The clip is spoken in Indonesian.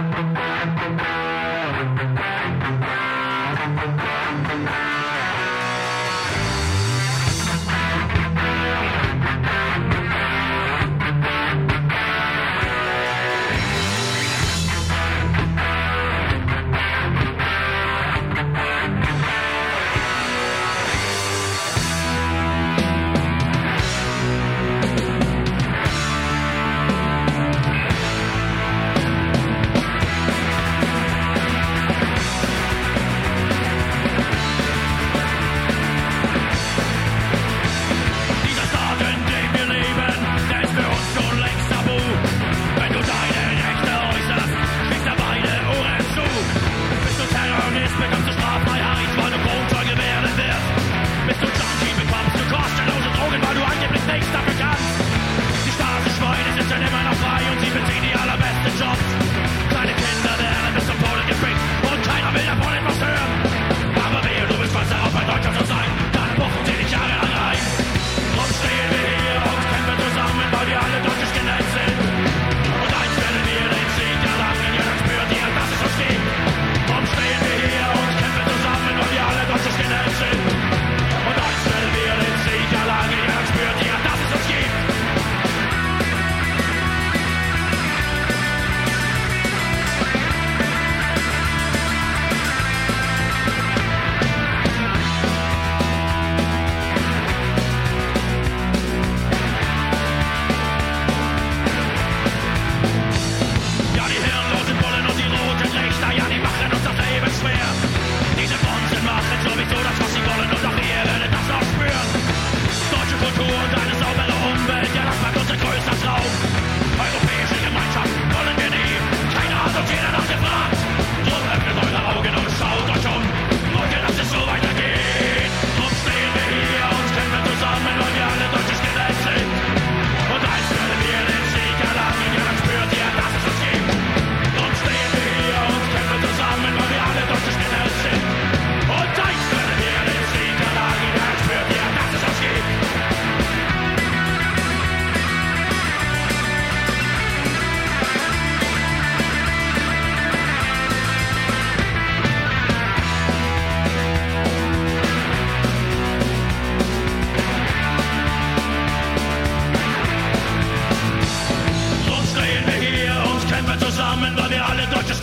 Dieser zusammen, weil wir alle deutsches